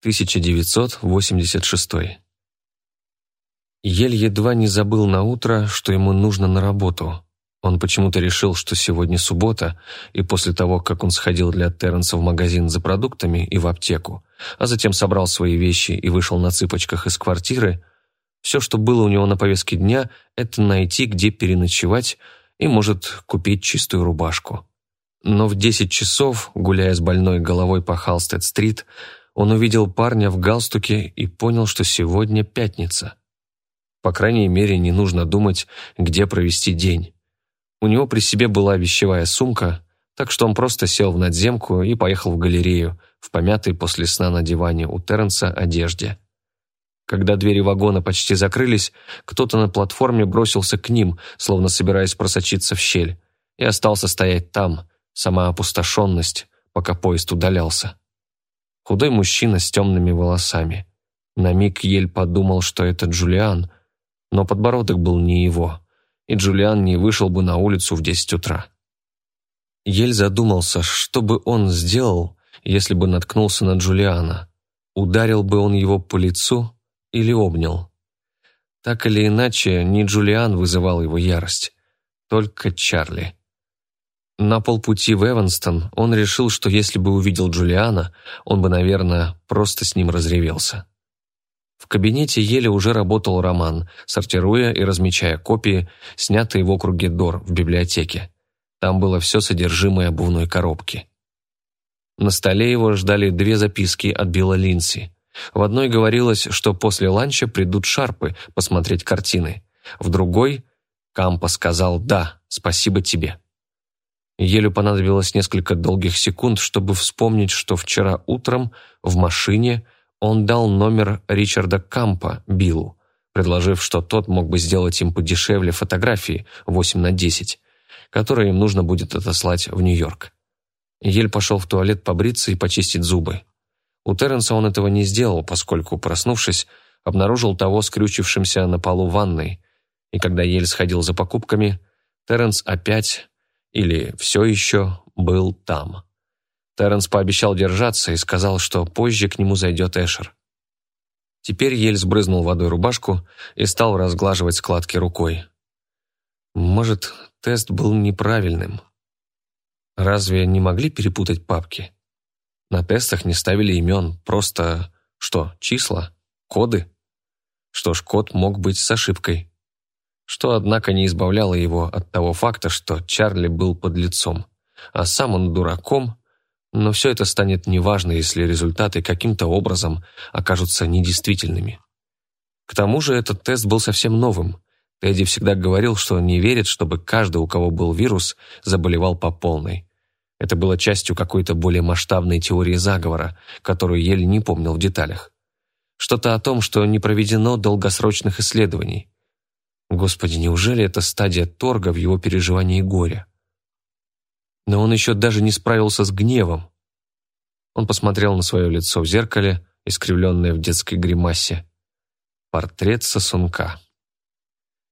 1986. Ель едва не забыл на утро, что ему нужно на работу. Он почему-то решил, что сегодня суббота, и после того, как он сходил для Терренса в магазин за продуктами и в аптеку, а затем собрал свои вещи и вышел на цыпочках из квартиры, все, что было у него на повестке дня, это найти, где переночевать и, может, купить чистую рубашку. Но в десять часов, гуляя с больной головой по Халстед-стрит, он увидел парня в галстуке и понял, что сегодня пятница. По крайней мере, не нужно думать, где провести день. У него при себе была вещевая сумка, так что он просто сел в надземку и поехал в галерею, в помятой после сна на диване у Терренса одежде. Когда двери вагона почти закрылись, кто-то на платформе бросился к ним, словно собираясь просочиться в щель, и остался стоять там, сама опустошенность, пока поезд удалялся. Худой мужчина с темными волосами. На миг Ель подумал, что это Джулиан, но подбородок был не его и Джулиан не вышел бы на улицу в десять утра. Ель задумался, что бы он сделал, если бы наткнулся на Джулиана. Ударил бы он его по лицу или обнял? Так или иначе, не Джулиан вызывал его ярость, только Чарли. На полпути в Эванстон он решил, что если бы увидел Джулиана, он бы, наверное, просто с ним разревелся. В кабинете еле уже работал Роман, сортируя и размечая копии, снятые в округе Дор в библиотеке. Там было все содержимое обувной коробки. На столе его ждали две записки от Билла Линси. В одной говорилось, что после ланча придут шарпы посмотреть картины. В другой Кампа сказал «Да, спасибо тебе». Елю понадобилось несколько долгих секунд, чтобы вспомнить, что вчера утром в машине – он дал номер Ричарда Кампа Биллу, предложив, что тот мог бы сделать им подешевле фотографии 8 на 10, которые им нужно будет отослать в Нью-Йорк. Ель пошел в туалет побриться и почистить зубы. У Терренса он этого не сделал, поскольку, проснувшись, обнаружил того скрючившимся на полу ванной, и когда Ель сходил за покупками, Терренс опять, или все еще, был там. Терренс пообещал держаться и сказал, что позже к нему зайдет Эшер. Теперь Ель сбрызнул водой рубашку и стал разглаживать складки рукой. Может, тест был неправильным. Разве не могли перепутать папки? На тестах не ставили имен, просто, что, числа, коды? Что ж, код мог быть с ошибкой. Что, однако, не избавляло его от того факта, что Чарли был под лицом, а сам он дураком но все это станет неважно, если результаты каким-то образом окажутся недействительными. К тому же этот тест был совсем новым. Тедди всегда говорил, что не верит, чтобы каждый, у кого был вирус, заболевал по полной. Это было частью какой-то более масштабной теории заговора, которую еле не помнил в деталях. Что-то о том, что не проведено долгосрочных исследований. Господи, неужели это стадия торга в его переживании горя? но он еще даже не справился с гневом. Он посмотрел на свое лицо в зеркале, искривленное в детской гримасе. Портрет сосунка.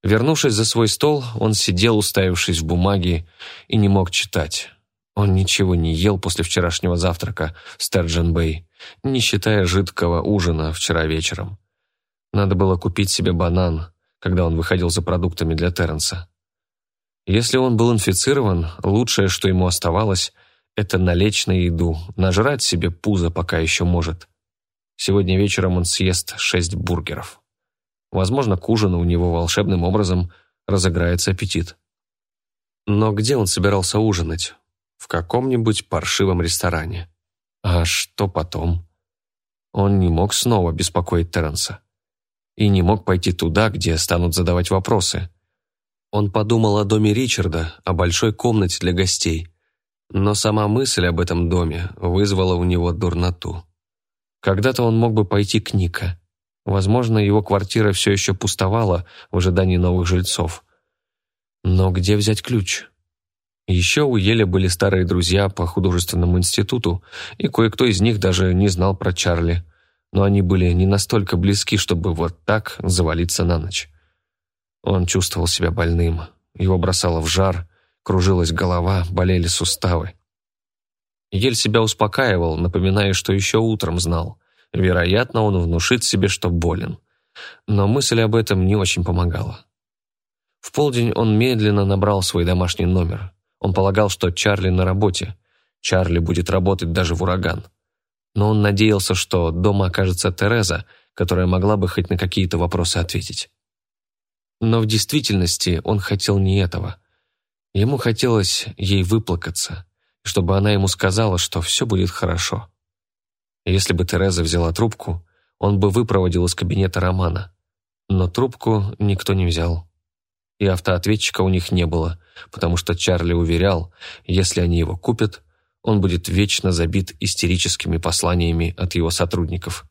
Вернувшись за свой стол, он сидел, уставившись в бумаги, и не мог читать. Он ничего не ел после вчерашнего завтрака в Стерджен-Бэй, не считая жидкого ужина вчера вечером. Надо было купить себе банан, когда он выходил за продуктами для Терренса. Если он был инфицирован, лучшее, что ему оставалось, это налечь на еду, нажрать себе пузо, пока еще может. Сегодня вечером он съест шесть бургеров. Возможно, к ужину у него волшебным образом разыграется аппетит. Но где он собирался ужинать? В каком-нибудь паршивом ресторане. А что потом? Он не мог снова беспокоить Терренса. И не мог пойти туда, где станут задавать вопросы. Он подумал о доме Ричарда, о большой комнате для гостей. Но сама мысль об этом доме вызвала у него дурноту. Когда-то он мог бы пойти к Ника. Возможно, его квартира все еще пустовала в ожидании новых жильцов. Но где взять ключ? Еще у Еля были старые друзья по художественному институту, и кое-кто из них даже не знал про Чарли. Но они были не настолько близки, чтобы вот так завалиться на ночь. Он чувствовал себя больным. Его бросало в жар, кружилась голова, болели суставы. Ель себя успокаивал, напоминая, что еще утром знал. Вероятно, он внушит себе, что болен. Но мысль об этом не очень помогала. В полдень он медленно набрал свой домашний номер. Он полагал, что Чарли на работе. Чарли будет работать даже в ураган. Но он надеялся, что дома окажется Тереза, которая могла бы хоть на какие-то вопросы ответить. Но в действительности он хотел не этого. Ему хотелось ей выплакаться, чтобы она ему сказала, что все будет хорошо. Если бы Тереза взяла трубку, он бы выпроводил из кабинета Романа. Но трубку никто не взял. И автоответчика у них не было, потому что Чарли уверял, если они его купят, он будет вечно забит истерическими посланиями от его сотрудников.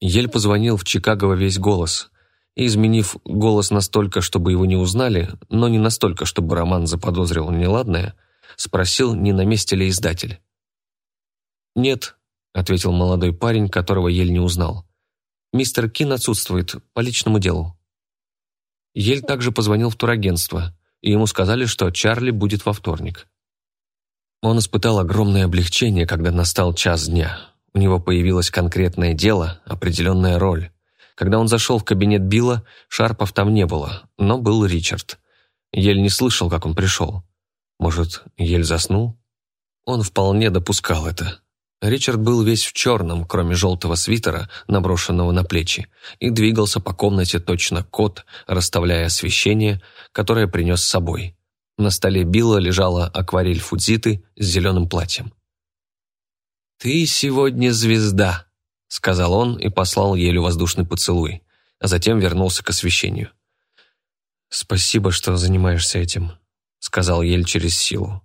Ель позвонил в Чикаго во весь голос, и, изменив голос настолько, чтобы его не узнали, но не настолько, чтобы Роман заподозрил неладное, спросил, не на месте ли издатель. «Нет», — ответил молодой парень, которого Ель не узнал. «Мистер Кин отсутствует по личному делу». Ель также позвонил в турагентство, и ему сказали, что Чарли будет во вторник. Он испытал огромное облегчение, когда настал час дня. У него появилось конкретное дело, определенная роль. Когда он зашел в кабинет Билла, Шарпов там не было, но был Ричард. Ель не слышал, как он пришел. Может, Ель заснул? Он вполне допускал это. Ричард был весь в черном, кроме желтого свитера, наброшенного на плечи, и двигался по комнате точно кот, расставляя освещение, которое принес с собой. На столе Билла лежала акварель Фудзиты с зеленым платьем. «Ты сегодня звезда», — сказал он и послал Елю воздушный поцелуй, а затем вернулся к освещению. «Спасибо, что занимаешься этим», — сказал Ель через силу.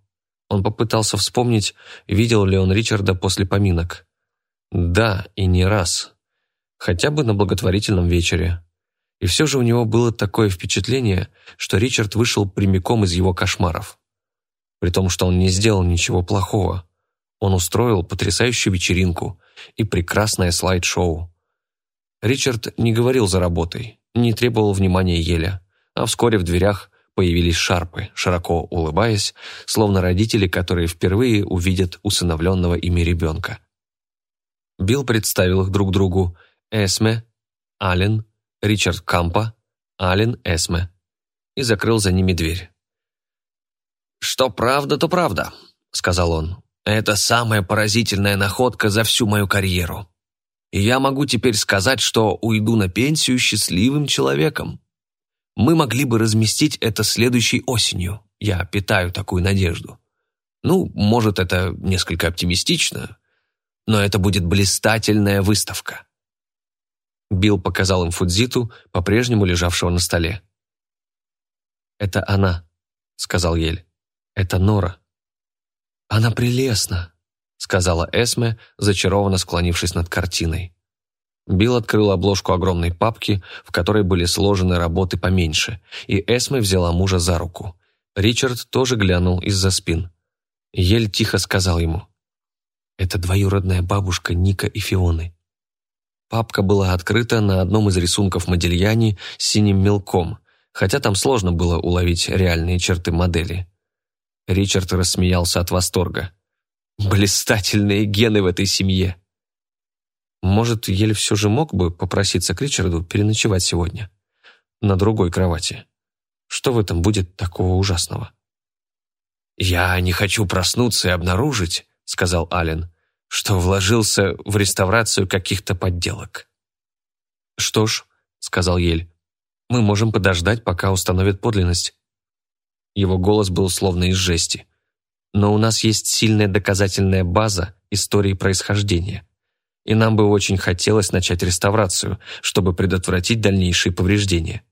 Он попытался вспомнить, видел ли он Ричарда после поминок. Да, и не раз. Хотя бы на благотворительном вечере. И все же у него было такое впечатление, что Ричард вышел прямиком из его кошмаров. При том, что он не сделал ничего плохого. Он устроил потрясающую вечеринку и прекрасное слайд-шоу. Ричард не говорил за работой, не требовал внимания Еля, а вскоре в дверях появились шарпы, широко улыбаясь, словно родители, которые впервые увидят усыновленного ими ребенка. Билл представил их друг другу Эсме, Аллен, Ричард Кампа, Аллен Эсме и закрыл за ними дверь. «Что правда, то правда», — сказал он. «Это самая поразительная находка за всю мою карьеру. И я могу теперь сказать, что уйду на пенсию счастливым человеком». Мы могли бы разместить это следующей осенью. Я питаю такую надежду. Ну, может, это несколько оптимистично, но это будет блистательная выставка. Билл показал им Фудзиту, по-прежнему лежавшего на столе. «Это она», — сказал Ель. «Это Нора». «Она прелестна», — сказала Эсме, зачарованно склонившись над картиной. Билл открыл обложку огромной папки, в которой были сложены работы поменьше, и Эсме взяла мужа за руку. Ричард тоже глянул из-за спин. Ель тихо сказал ему. «Это двоюродная бабушка Ника и Фионы». Папка была открыта на одном из рисунков Модельяни синим мелком, хотя там сложно было уловить реальные черты модели. Ричард рассмеялся от восторга. «Блистательные гены в этой семье!» Может, Ель все же мог бы попроситься к Ричарду переночевать сегодня? На другой кровати. Что в этом будет такого ужасного? «Я не хочу проснуться и обнаружить», — сказал Ален, «что вложился в реставрацию каких-то подделок». «Что ж», — сказал Ель, «мы можем подождать, пока установят подлинность». Его голос был словно из жести. «Но у нас есть сильная доказательная база истории происхождения и нам бы очень хотелось начать реставрацию, чтобы предотвратить дальнейшие повреждения.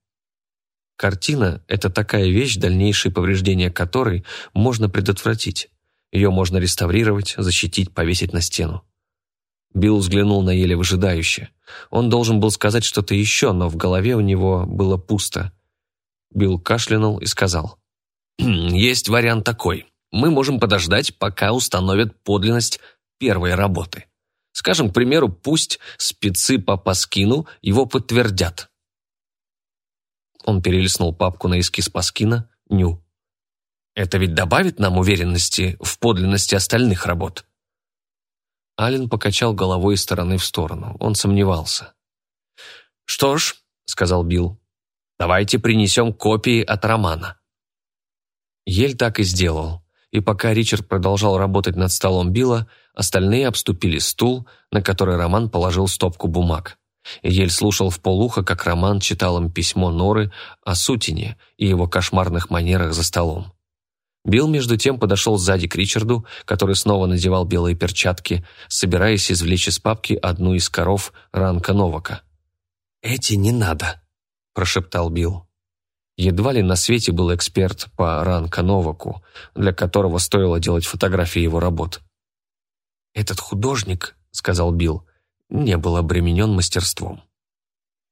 Картина – это такая вещь, дальнейшие повреждения которой можно предотвратить. Ее можно реставрировать, защитить, повесить на стену. Билл взглянул на еле выжидающе. Он должен был сказать что-то еще, но в голове у него было пусто. Билл кашлянул и сказал. «Хм, «Есть вариант такой. Мы можем подождать, пока установят подлинность первой работы». Скажем, к примеру, пусть спецы по Паскину его подтвердят. Он перелистнул папку на эскиз Паскина «Ню». Это ведь добавит нам уверенности в подлинности остальных работ. Ален покачал головой из стороны в сторону. Он сомневался. «Что ж», — сказал Билл, — «давайте принесем копии от романа». Ель так и сделал. И пока Ричард продолжал работать над столом Билла, остальные обступили стул, на который Роман положил стопку бумаг. Ель слушал в полухо, как Роман читал им письмо Норы о Сутине и его кошмарных манерах за столом. Билл, между тем, подошел сзади к Ричарду, который снова надевал белые перчатки, собираясь извлечь из папки одну из коров Ранка Новака. «Эти не надо», – прошептал Билл. Едва ли на свете был эксперт по Ранка Новаку, для которого стоило делать фотографии его работ. «Этот художник», – сказал Билл, – не был обременен мастерством.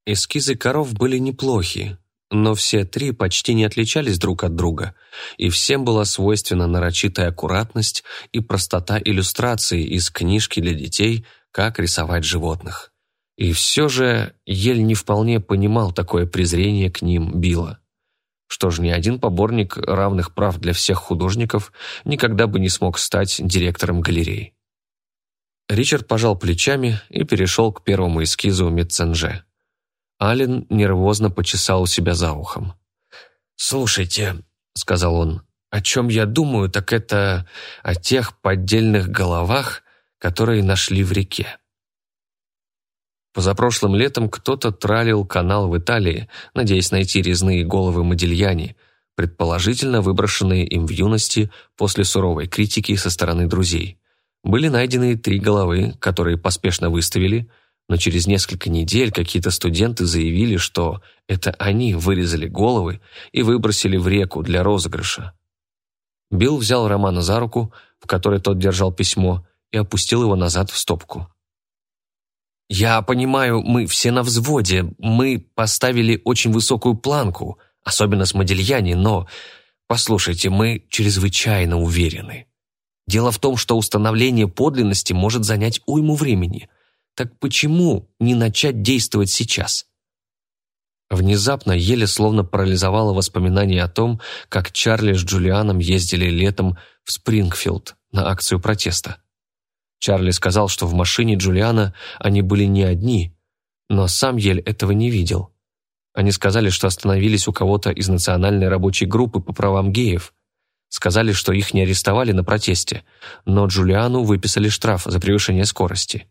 Эскизы коров были неплохи, но все три почти не отличались друг от друга, и всем была свойственна нарочитая аккуратность и простота иллюстраций из книжки для детей «Как рисовать животных». И все же Ель не вполне понимал такое презрение к ним Билла. Что ж, ни один поборник равных прав для всех художников никогда бы не смог стать директором галереи. Ричард пожал плечами и перешел к первому эскизу Метценже. Ален нервозно почесал себя за ухом. «Слушайте», — сказал он, — «о чем я думаю, так это о тех поддельных головах, которые нашли в реке». Позапрошлым летом кто-то тралил канал в Италии, надеясь найти резные головы Модильяни, предположительно выброшенные им в юности после суровой критики со стороны друзей. Были найдены три головы, которые поспешно выставили – но через несколько недель какие-то студенты заявили, что это они вырезали головы и выбросили в реку для розыгрыша. Билл взял Романа за руку, в которой тот держал письмо, и опустил его назад в стопку. «Я понимаю, мы все на взводе, мы поставили очень высокую планку, особенно с Модельяни, но, послушайте, мы чрезвычайно уверены. Дело в том, что установление подлинности может занять уйму времени – так почему не начать действовать сейчас? Внезапно еле словно парализовало воспоминание о том, как Чарли с Джулианом ездили летом в Спрингфилд на акцию протеста. Чарли сказал, что в машине Джулиана они были не одни, но сам Ель этого не видел. Они сказали, что остановились у кого-то из национальной рабочей группы по правам геев. Сказали, что их не арестовали на протесте, но Джулиану выписали штраф за превышение скорости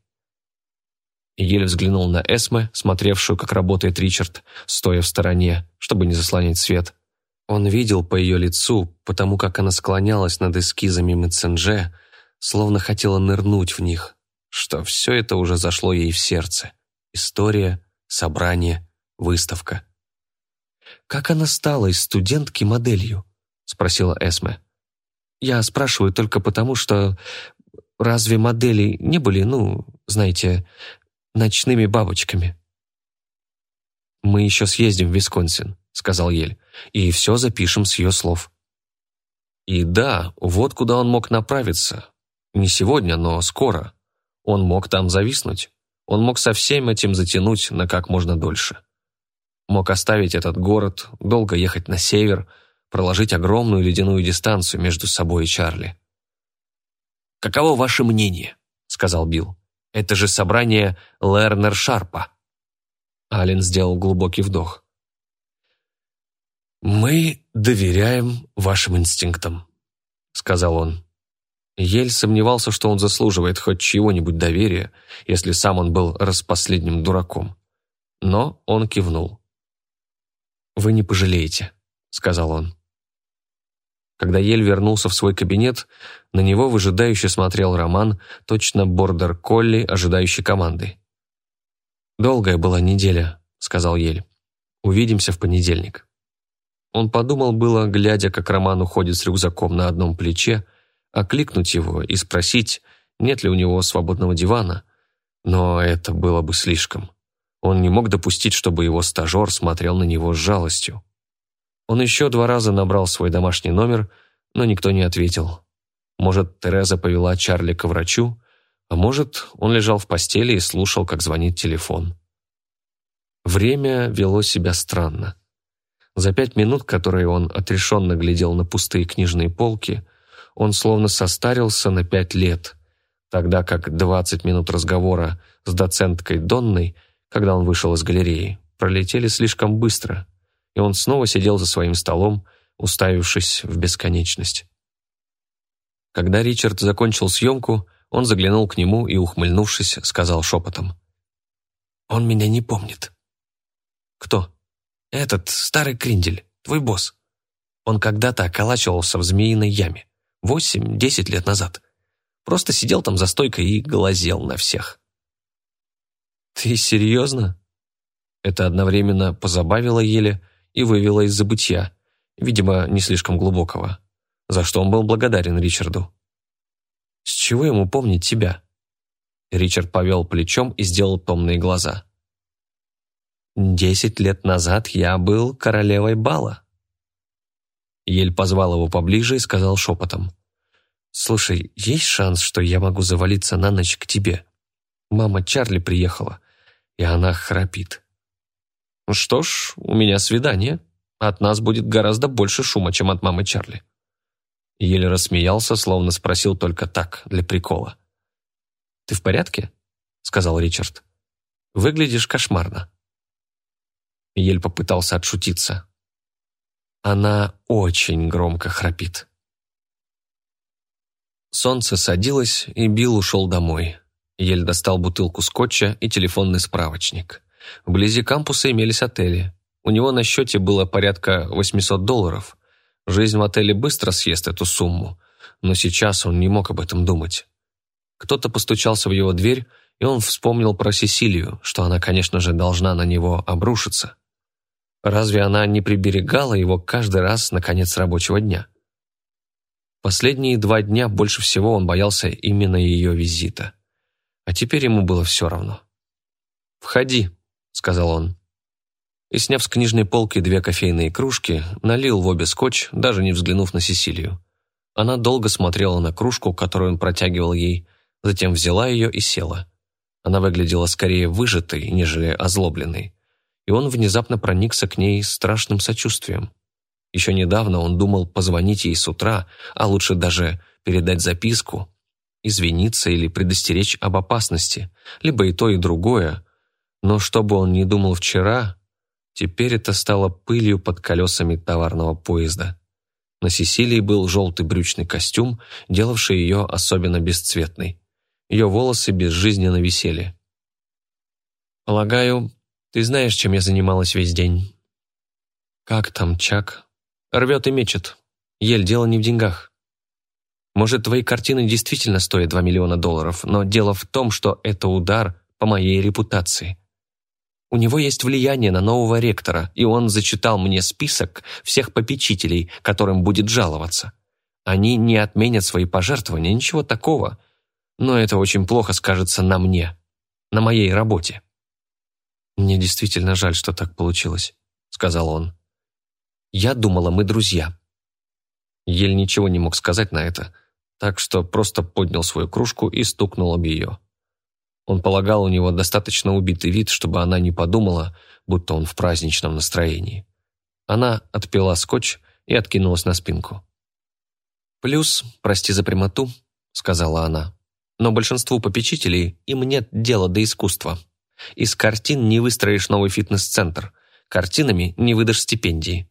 и еле взглянул на Эсме, смотревшую, как работает Ричард, стоя в стороне, чтобы не заслонить свет. Он видел по ее лицу, потому как она склонялась над эскизами Меценже, словно хотела нырнуть в них, что все это уже зашло ей в сердце. История, собрание, выставка. «Как она стала из студентки моделью?» — спросила Эсме. «Я спрашиваю только потому, что разве модели не были, ну, знаете, ночными бабочками. «Мы еще съездим в Висконсин», — сказал Ель, «и все запишем с ее слов». И да, вот куда он мог направиться. Не сегодня, но скоро. Он мог там зависнуть. Он мог со всем этим затянуть на как можно дольше. Мог оставить этот город, долго ехать на север, проложить огромную ледяную дистанцию между собой и Чарли. «Каково ваше мнение?» — сказал Билл. Это же собрание Лернер Шарпа. Ален сделал глубокий вдох. «Мы доверяем вашим инстинктам», — сказал он. Ель сомневался, что он заслуживает хоть чего-нибудь доверия, если сам он был распоследним дураком. Но он кивнул. «Вы не пожалеете», — сказал он. Когда Ель вернулся в свой кабинет, на него выжидающе смотрел Роман, точно бордер-колли, ожидающий команды. «Долгая была неделя», — сказал Ель. «Увидимся в понедельник». Он подумал было, глядя, как Роман уходит с рюкзаком на одном плече, окликнуть его и спросить, нет ли у него свободного дивана, но это было бы слишком. Он не мог допустить, чтобы его стажер смотрел на него с жалостью. Он еще два раза набрал свой домашний номер, но никто не ответил. Может, Тереза повела Чарли к врачу, а может, он лежал в постели и слушал, как звонит телефон. Время вело себя странно. За пять минут, которые он отрешенно глядел на пустые книжные полки, он словно состарился на пять лет, тогда как 20 минут разговора с доценткой Донной, когда он вышел из галереи, пролетели слишком быстро, и он снова сидел за своим столом, уставившись в бесконечность. Когда Ричард закончил съемку, он заглянул к нему и, ухмыльнувшись, сказал шепотом. «Он меня не помнит». «Кто?» «Этот старый криндель, твой босс. Он когда-то околачивался в змеиной яме. Восемь-десять лет назад. Просто сидел там за стойкой и глазел на всех». «Ты серьезно?» Это одновременно позабавило еле и вывело из забытья, видимо, не слишком глубокого, за что он был благодарен Ричарду. «С чего ему помнить тебя?» Ричард повел плечом и сделал томные глаза. «Десять лет назад я был королевой бала». Ель позвал его поближе и сказал шепотом. «Слушай, есть шанс, что я могу завалиться на ночь к тебе? Мама Чарли приехала, и она храпит». «Что ж, у меня свидание. От нас будет гораздо больше шума, чем от мамы Чарли». Еле рассмеялся, словно спросил только так, для прикола. «Ты в порядке?» — сказал Ричард. «Выглядишь кошмарно». Ель попытался отшутиться. Она очень громко храпит. Солнце садилось, и Билл ушел домой. Ель достал бутылку скотча и телефонный справочник. Вблизи кампуса имелись отели. У него на счете было порядка 800 долларов. Жизнь в отеле быстро съест эту сумму, но сейчас он не мог об этом думать. Кто-то постучался в его дверь, и он вспомнил про Сесилию, что она, конечно же, должна на него обрушиться. Разве она не приберегала его каждый раз на конец рабочего дня? Последние два дня больше всего он боялся именно ее визита. А теперь ему было все равно. «Входи», — сказал он. И, сняв с книжной полки две кофейные кружки, налил в обе скотч, даже не взглянув на Сесилию. Она долго смотрела на кружку, которую он протягивал ей, затем взяла ее и села. Она выглядела скорее выжатой, нежели озлобленной и он внезапно проникся к ней страшным сочувствием. Еще недавно он думал позвонить ей с утра, а лучше даже передать записку, извиниться или предостеречь об опасности, либо и то, и другое. Но что бы он ни думал вчера, теперь это стало пылью под колесами товарного поезда. На Сесилии был желтый брючный костюм, делавший ее особенно бесцветной. Ее волосы безжизненно висели. «Полагаю, ты знаешь, чем я занималась весь день?» «Как там, Чак?» «Рвет и мечет. Ель, дело не в деньгах. Может, твои картины действительно стоят 2 миллиона долларов, но дело в том, что это удар по моей репутации. У него есть влияние на нового ректора, и он зачитал мне список всех попечителей, которым будет жаловаться. Они не отменят свои пожертвования, ничего такого. Но это очень плохо скажется на мне, на моей работе. «Мне действительно жаль, что так получилось», — сказал он. «Я думала, мы друзья». Ель ничего не мог сказать на это, так что просто поднял свою кружку и стукнул об ее. Он полагал, у него достаточно убитый вид, чтобы она не подумала, будто он в праздничном настроении. Она отпила скотч и откинулась на спинку. «Плюс, прости за прямоту», — сказала она, «но большинству попечителей им нет дела до искусства». Из картин не выстроишь новый фитнес-центр. Картинами не выдашь стипендии.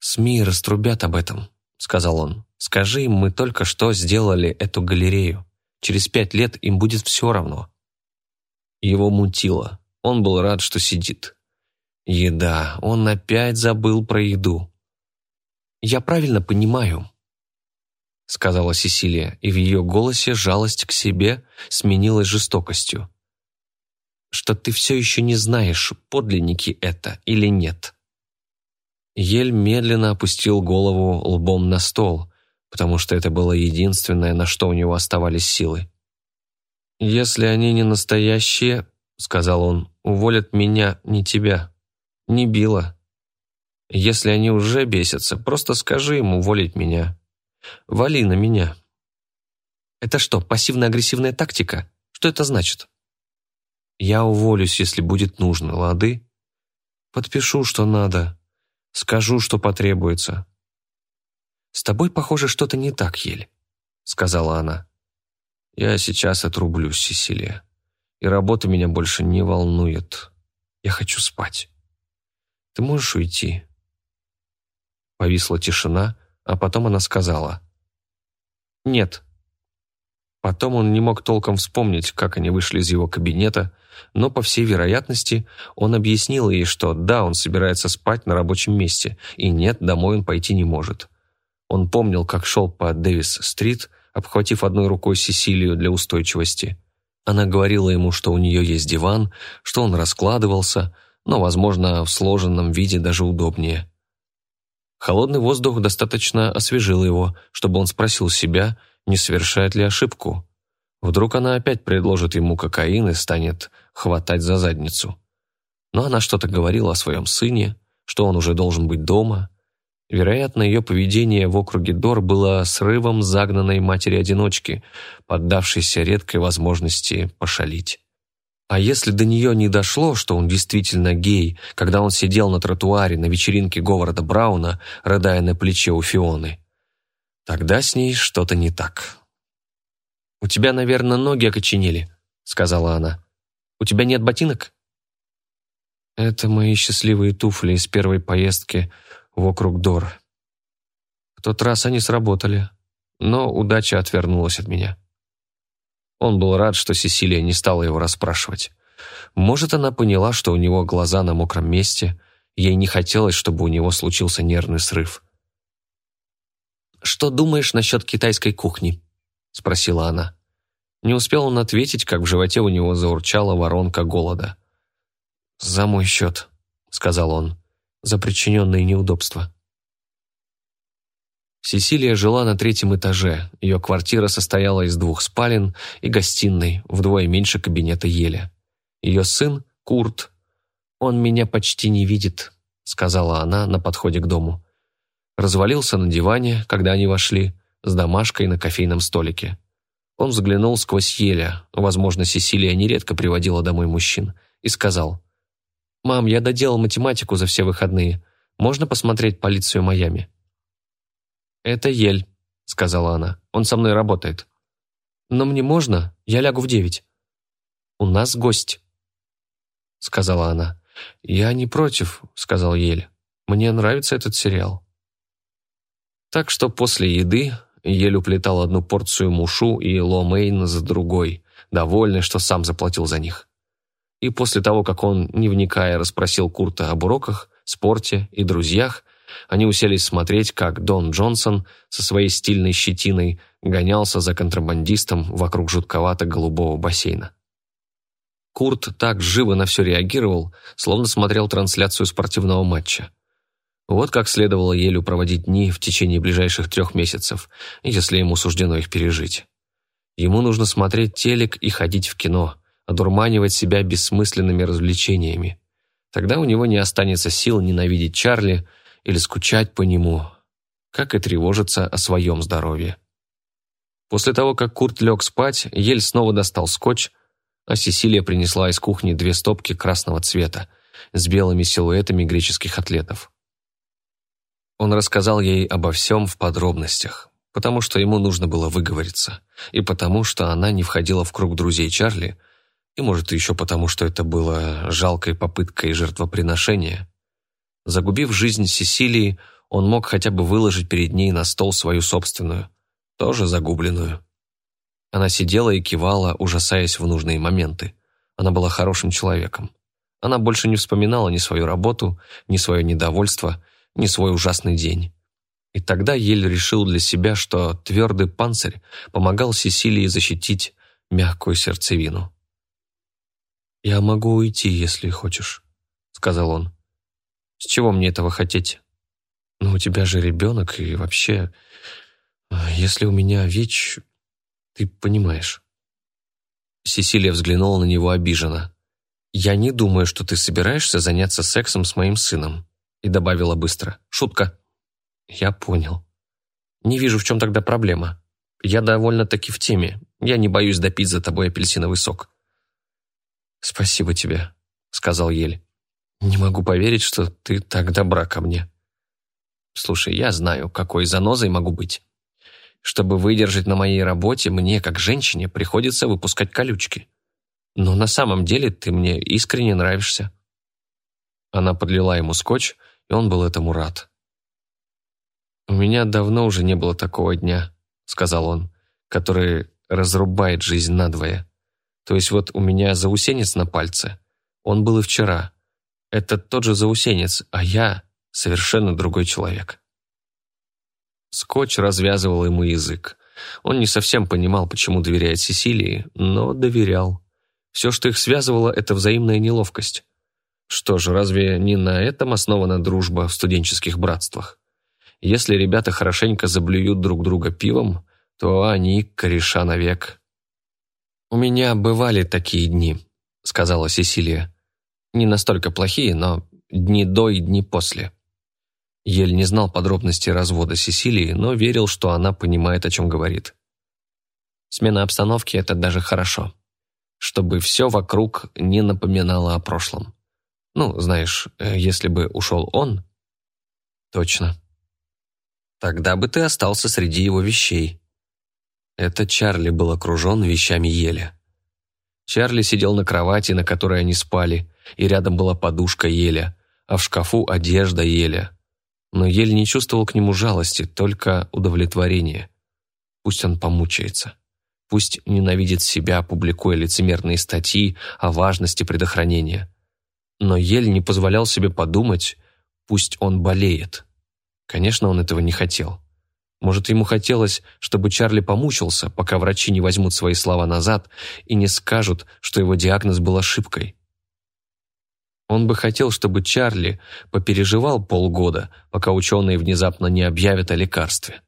«СМИ раструбят об этом», — сказал он. «Скажи им, мы только что сделали эту галерею. Через пять лет им будет все равно». Его мутило. Он был рад, что сидит. Еда. Он опять забыл про еду. «Я правильно понимаю», — сказала Сесилия, и в ее голосе жалость к себе сменилась жестокостью что ты все еще не знаешь, подлинники это или нет. Ель медленно опустил голову лбом на стол, потому что это было единственное, на что у него оставались силы. «Если они не настоящие, — сказал он, — уволят меня, не тебя, не Билла. Если они уже бесятся, просто скажи им уволить меня. Вали на меня». «Это что, пассивно-агрессивная тактика? Что это значит?» Я уволюсь, если будет нужно, лады? Подпишу, что надо. Скажу, что потребуется. С тобой, похоже, что-то не так, Ель, сказала она. Я сейчас отрублюсь, Сесилия. И работа меня больше не волнует. Я хочу спать. Ты можешь уйти?» Повисла тишина, а потом она сказала. «Нет». Потом он не мог толком вспомнить, как они вышли из его кабинета, но, по всей вероятности, он объяснил ей, что да, он собирается спать на рабочем месте, и нет, домой он пойти не может. Он помнил, как шел по Дэвис-стрит, обхватив одной рукой Сесилию для устойчивости. Она говорила ему, что у нее есть диван, что он раскладывался, но, возможно, в сложенном виде даже удобнее. Холодный воздух достаточно освежил его, чтобы он спросил себя, не совершает ли ошибку. Вдруг она опять предложит ему кокаин и станет хватать за задницу. Но она что-то говорила о своем сыне, что он уже должен быть дома. Вероятно, ее поведение в округе Дор было срывом загнанной матери-одиночки, поддавшейся редкой возможности пошалить. А если до нее не дошло, что он действительно гей, когда он сидел на тротуаре на вечеринке Говарда Брауна, рыдая на плече у Фионы, тогда с ней что-то не так. «У тебя, наверное, ноги окоченели», — сказала она. «У тебя нет ботинок?» «Это мои счастливые туфли из первой поездки вокруг Дор. В тот раз они сработали, но удача отвернулась от меня». Он был рад, что Сесилия не стала его расспрашивать. Может, она поняла, что у него глаза на мокром месте, ей не хотелось, чтобы у него случился нервный срыв. «Что думаешь насчет китайской кухни?» — спросила она. Не успел он ответить, как в животе у него заурчала воронка голода. «За мой счет», — сказал он, — «за причиненные неудобства». Сесилия жила на третьем этаже. Ее квартира состояла из двух спален и гостиной, вдвое меньше кабинета Еля. Ее сын, Курт, «Он меня почти не видит», — сказала она на подходе к дому. Развалился на диване, когда они вошли, с домашкой на кофейном столике. Он взглянул сквозь Еля, возможно, Сесилия нередко приводила домой мужчин, и сказал, «Мам, я доделал математику за все выходные. Можно посмотреть полицию Майами?» «Это Ель», — сказала она. «Он со мной работает». «Но мне можно? Я лягу в девять». «У нас гость», — сказала она. «Я не против», — сказал Ель. «Мне нравится этот сериал». Так что после еды Ель уплетал одну порцию мушу и ломейн за другой, довольный, что сам заплатил за них. И после того, как он, не вникая, расспросил Курта об уроках, спорте и друзьях, они уселись смотреть, как Дон Джонсон со своей стильной щетиной гонялся за контрабандистом вокруг жутковато-голубого бассейна. Курт так живо на все реагировал, словно смотрел трансляцию спортивного матча. Вот как следовало Елю проводить дни в течение ближайших трех месяцев, если ему суждено их пережить. Ему нужно смотреть телек и ходить в кино, одурманивать себя бессмысленными развлечениями. Тогда у него не останется сил ненавидеть Чарли, или скучать по нему, как и тревожиться о своем здоровье. После того, как Курт лег спать, Ель снова достал скотч, а Сесилия принесла из кухни две стопки красного цвета с белыми силуэтами греческих атлетов. Он рассказал ей обо всем в подробностях, потому что ему нужно было выговориться, и потому что она не входила в круг друзей Чарли, и, может, еще потому, что это было жалкой попыткой жертвоприношения, Загубив жизнь Сесилии, он мог хотя бы выложить перед ней на стол свою собственную, тоже загубленную. Она сидела и кивала, ужасаясь в нужные моменты. Она была хорошим человеком. Она больше не вспоминала ни свою работу, ни свое недовольство, ни свой ужасный день. И тогда Ель решил для себя, что твердый панцирь помогал Сесилии защитить мягкую сердцевину. «Я могу уйти, если хочешь», — сказал он. С чего мне этого хотеть? Ну, у тебя же ребенок, и вообще... Если у меня ВИЧ, ты понимаешь. Сесилия взглянула на него обиженно. «Я не думаю, что ты собираешься заняться сексом с моим сыном», и добавила быстро. «Шутка». «Я понял. Не вижу, в чем тогда проблема. Я довольно-таки в теме. Я не боюсь допить за тобой апельсиновый сок». «Спасибо тебе», — сказал Ель. «Не могу поверить, что ты так добра ко мне». «Слушай, я знаю, какой занозой могу быть. Чтобы выдержать на моей работе, мне, как женщине, приходится выпускать колючки. Но на самом деле ты мне искренне нравишься». Она подлила ему скотч, и он был этому рад. «У меня давно уже не было такого дня», — сказал он, «который разрубает жизнь надвое. То есть вот у меня заусенец на пальце. Он был и вчера. Это тот же заусенец, а я совершенно другой человек». Скотч развязывал ему язык. Он не совсем понимал, почему доверяет Сесилии, но доверял. Все, что их связывало, это взаимная неловкость. Что же, разве не на этом основана дружба в студенческих братствах? Если ребята хорошенько заблюют друг друга пивом, то они кореша навек. «У меня бывали такие дни», — сказала Сесилия. «Не настолько плохие, но дни до и дни после». Ель не знал подробностей развода Сесилии, но верил, что она понимает, о чем говорит. Смена обстановки – это даже хорошо. Чтобы все вокруг не напоминало о прошлом. Ну, знаешь, э, если бы ушел он... Точно. Тогда бы ты остался среди его вещей. Это Чарли был окружен вещами Еля. Чарли сидел на кровати, на которой они спали, и рядом была подушка Еля, а в шкафу одежда Еля. Но Ель не чувствовал к нему жалости, только удовлетворение. Пусть он помучается. Пусть ненавидит себя, публикуя лицемерные статьи о важности предохранения. Но Ель не позволял себе подумать, пусть он болеет. Конечно, он этого не хотел. Может, ему хотелось, чтобы Чарли помучился, пока врачи не возьмут свои слова назад и не скажут, что его диагноз был ошибкой. Он бы хотел, чтобы Чарли попереживал полгода, пока ученые внезапно не объявят о лекарстве.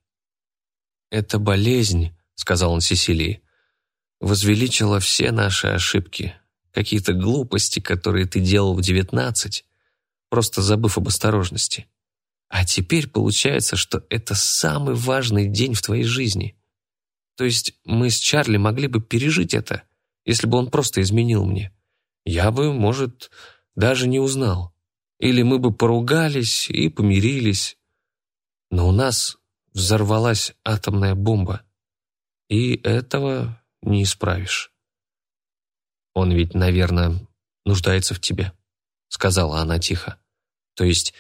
«Эта болезнь», — сказал он Сесилии, — «возвеличила все наши ошибки, какие-то глупости, которые ты делал в девятнадцать, просто забыв об осторожности. А теперь получается, что это самый важный день в твоей жизни. То есть мы с Чарли могли бы пережить это, если бы он просто изменил мне. Я бы, может, даже не узнал. Или мы бы поругались и помирились. Но у нас взорвалась атомная бомба. И этого не исправишь. Он ведь, наверное, нуждается в тебе, сказала она тихо. То есть,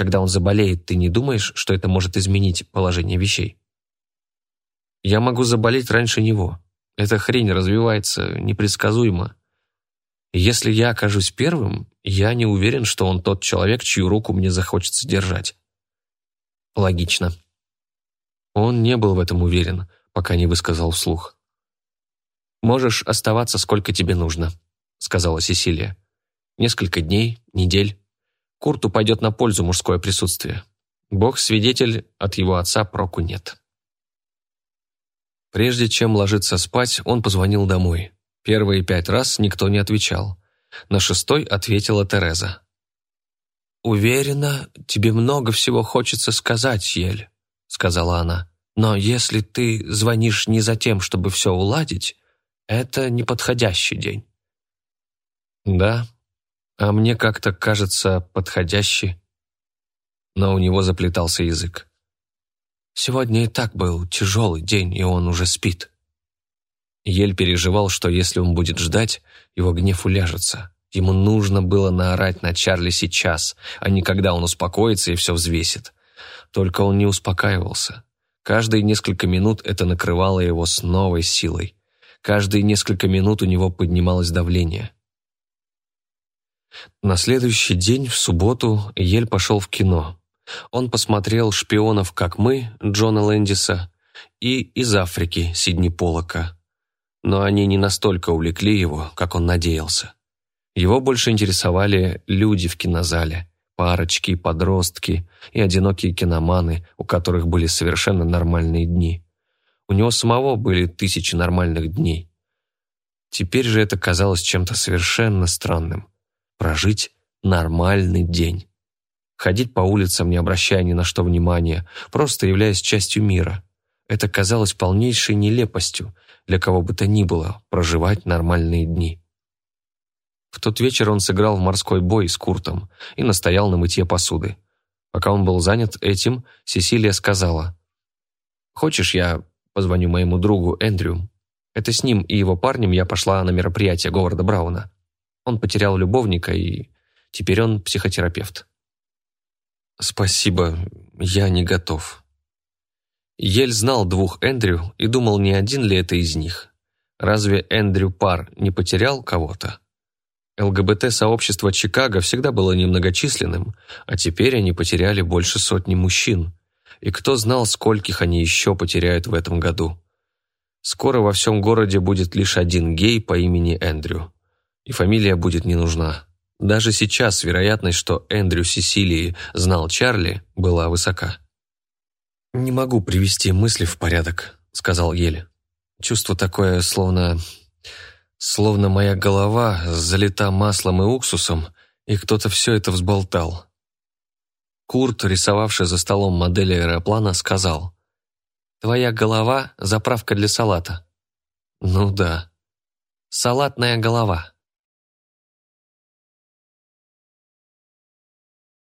когда он заболеет, ты не думаешь, что это может изменить положение вещей? Я могу заболеть раньше него. Эта хрень развивается непредсказуемо. Если я окажусь первым, я не уверен, что он тот человек, чью руку мне захочется держать. Логично. Он не был в этом уверен, пока не высказал вслух. «Можешь оставаться, сколько тебе нужно», — сказала Сесилия. «Несколько дней, недель. Курту пойдет на пользу мужское присутствие. Бог свидетель, от его отца проку нет». Прежде чем ложиться спать, он позвонил домой. Первые пять раз никто не отвечал. На шестой ответила Тереза. «Уверена, тебе много всего хочется сказать, Ель», — сказала она. «Но если ты звонишь не за тем, чтобы все уладить, это неподходящий день». «Да, а мне как-то кажется подходящий». Но у него заплетался язык. «Сегодня и так был тяжелый день, и он уже спит». Ель переживал, что если он будет ждать, его гнев уляжется. Ему нужно было наорать на Чарли сейчас, а не когда он успокоится и все взвесит. Только он не успокаивался. Каждые несколько минут это накрывало его с новой силой. Каждые несколько минут у него поднималось давление. На следующий день, в субботу, Ель пошел в кино. Он посмотрел «Шпионов, как мы» Джона Лэндиса и «Из Африки» Сидни Полока но они не настолько увлекли его, как он надеялся. Его больше интересовали люди в кинозале, парочки, подростки и одинокие киноманы, у которых были совершенно нормальные дни. У него самого были тысячи нормальных дней. Теперь же это казалось чем-то совершенно странным. Прожить нормальный день. Ходить по улицам, не обращая ни на что внимания, просто являясь частью мира. Это казалось полнейшей нелепостью, для кого бы то ни было проживать нормальные дни. В тот вечер он сыграл в морской бой с Куртом и настоял на мытье посуды. Пока он был занят этим, Сесилия сказала, Хочешь, я позвоню моему другу Эндрю? Это с ним и его парнем я пошла на мероприятие Говарда Брауна. Он потерял любовника, и теперь он психотерапевт. Спасибо, я не готов. Ель знал двух Эндрю и думал, не один ли это из них. Разве Эндрю Пар не потерял кого-то? ЛГБТ-сообщество Чикаго всегда было немногочисленным, а теперь они потеряли больше сотни мужчин. И кто знал, скольких они еще потеряют в этом году. Скоро во всем городе будет лишь один гей по имени Эндрю. И фамилия будет не нужна. Даже сейчас вероятность, что Эндрю Сесилии знал Чарли, была высока. «Не могу привести мысли в порядок», — сказал Еле. «Чувство такое, словно... словно моя голова залита маслом и уксусом, и кто-то все это взболтал». Курт, рисовавший за столом модели аэроплана, сказал, «Твоя голова — заправка для салата». «Ну да. Салатная голова».